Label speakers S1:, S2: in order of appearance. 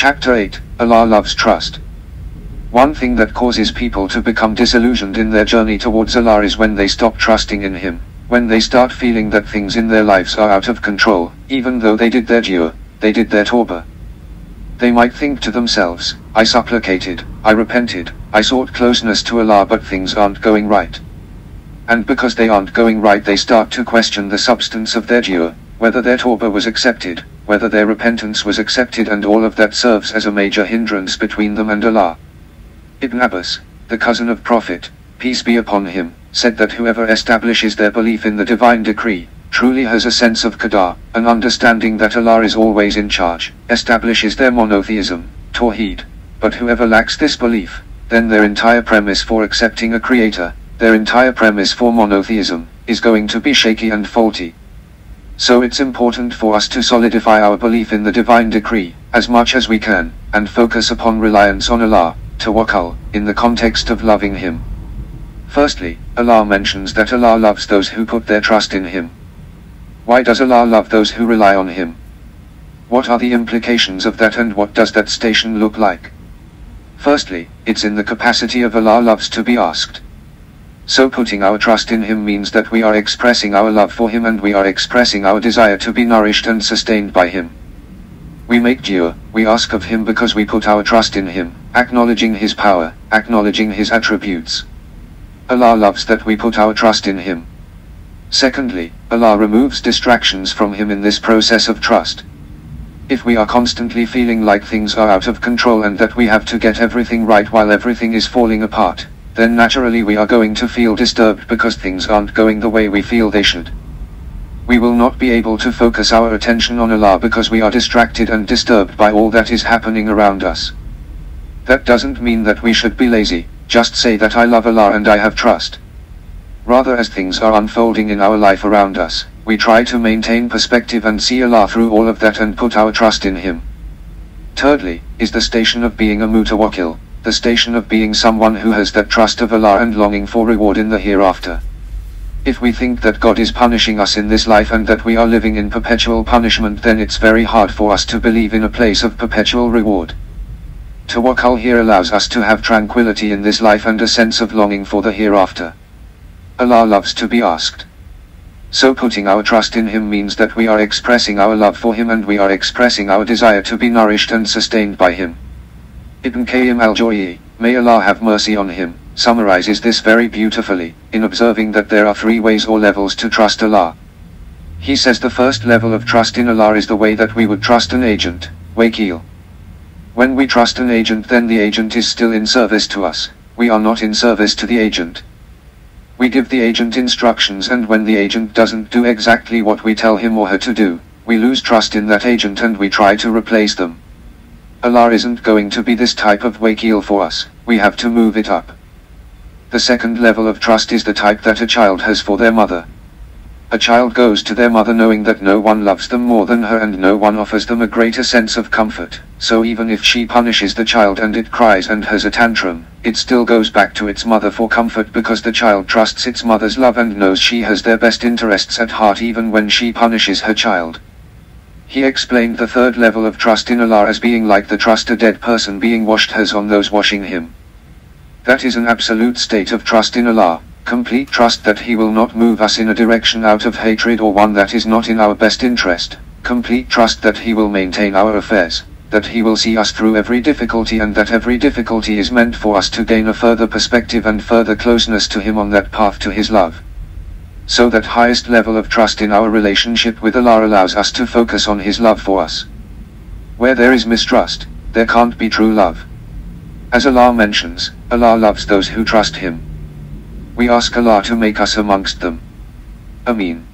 S1: Chapter 8 Allah loves trust. One thing that causes people to become disillusioned in their journey towards Allah is when they stop trusting in Him, when they start feeling that things in their lives are out of control, even though they did their dua, they did their tawbah. They might think to themselves, I supplicated, I repented, I sought closeness to Allah but things aren't going right. And because they aren't going right they start to question the substance of their dua, whether their tawbah was accepted, whether their repentance was accepted and all of that serves as a major hindrance between them and Allah. Ibn Abbas, the cousin of Prophet, peace be upon him, said that whoever establishes their belief in the divine decree, truly has a sense of qadar, an understanding that Allah is always in charge, establishes their monotheism, tawheed. But whoever lacks this belief, then their entire premise for accepting a creator, their entire premise for monotheism, is going to be shaky and faulty. So it's important for us to solidify our belief in the divine decree, as much as we can, and focus upon reliance on Allah, tawakkul, in the context of loving Him. Firstly, Allah mentions that Allah loves those who put their trust in Him. Why does Allah love those who rely on Him? What are the implications of that and what does that station look like? Firstly, it's in the capacity of Allah loves to be asked. So putting our trust in Him means that we are expressing our love for Him and we are expressing our desire to be nourished and sustained by Him. We make dua, we ask of Him because we put our trust in Him, acknowledging His power, acknowledging His attributes. Allah loves that we put our trust in Him. Secondly, Allah removes distractions from Him in this process of trust. If we are constantly feeling like things are out of control and that we have to get everything right while everything is falling apart, then naturally we are going to feel disturbed because things aren't going the way we feel they should. We will not be able to focus our attention on Allah because we are distracted and disturbed by all that is happening around us. That doesn't mean that we should be lazy, just say that I love Allah and I have trust. Rather as things are unfolding in our life around us, we try to maintain perspective and see Allah through all of that and put our trust in Him. Thirdly, is the station of being a mutawakkil, the station of being someone who has that trust of Allah and longing for reward in the hereafter. If we think that God is punishing us in this life and that we are living in perpetual punishment then it's very hard for us to believe in a place of perpetual reward. Tawakkul here allows us to have tranquility in this life and a sense of longing for the hereafter. Allah loves to be asked. So putting our trust in Him means that we are expressing our love for Him and we are expressing our desire to be nourished and sustained by Him. Ibn Qayyim al-Jawziyya, may Allah have mercy on him, summarizes this very beautifully, in observing that there are three ways or levels to trust Allah. He says the first level of trust in Allah is the way that we would trust an agent, wakil. When we trust an agent then the agent is still in service to us, we are not in service to the agent. We give the agent instructions and when the agent doesn't do exactly what we tell him or her to do, we lose trust in that agent and we try to replace them. Allah isn't going to be this type of wakil for us, we have to move it up. The second level of trust is the type that a child has for their mother. A child goes to their mother knowing that no one loves them more than her and no one offers them a greater sense of comfort, so even if she punishes the child and it cries and has a tantrum, it still goes back to its mother for comfort because the child trusts its mother's love and knows she has their best interests at heart even when she punishes her child. He explained the third level of trust in Allah as being like the trust a dead person being washed has on those washing him. That is an absolute state of trust in Allah, complete trust that He will not move us in a direction out of hatred or one that is not in our best interest, complete trust that He will maintain our affairs, that He will see us through every difficulty and that every difficulty is meant for us to gain a further perspective and further closeness to Him on that path to His love. So that highest level of trust in our relationship with Allah allows us to focus on His love for us. Where there is mistrust, there can't be true love. As Allah mentions, Allah loves those who trust Him. We ask Allah to make us amongst them. Ameen.